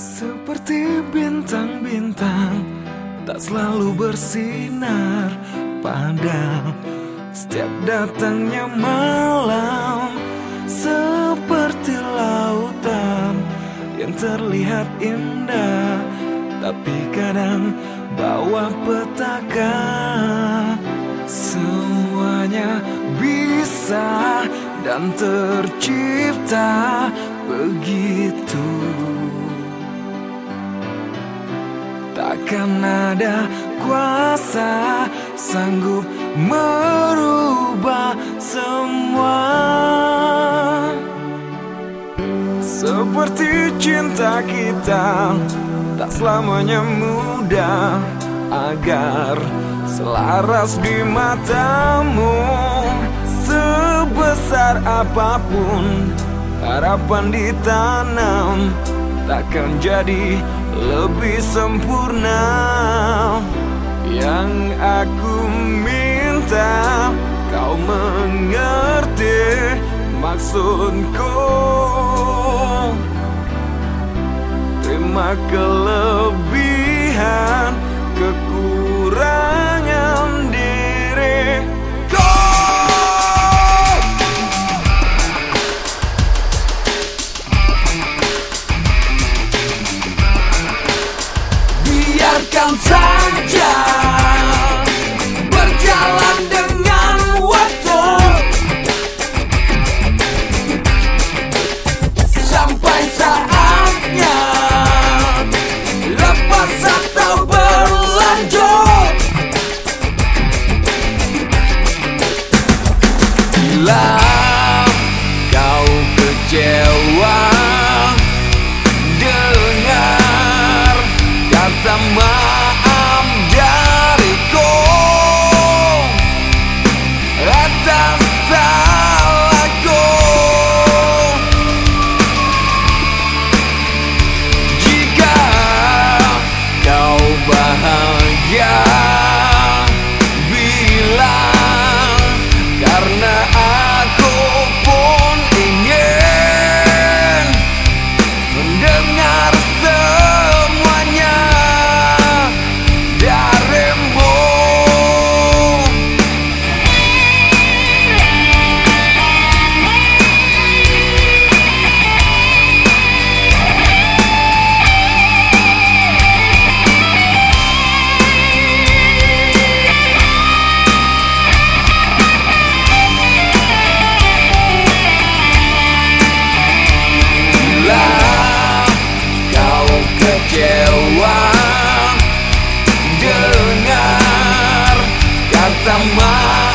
Seperti bintang-bintang Tak selalu bersinar Padahal Setiap datangnya malam Seperti lautan Yang terlihat indah. Tapi kadang bawah petaka Semuanya bisa dan tercipta begitu Takkan ada kuasa sanggup merubah semua. Seperti cinta kita tak selamanya mudah Agar selaras di matamu. Sebesar apa pun harapan ditanam Takkan jadi lebih sempurna. Yang aku minta kau mengerti maksudku. Terima kelebihan kekurangan Biarkan saja Berjalan dengan waktu Sampai saatnya Lepas atau berlanjut. Bila kau kecewa amar.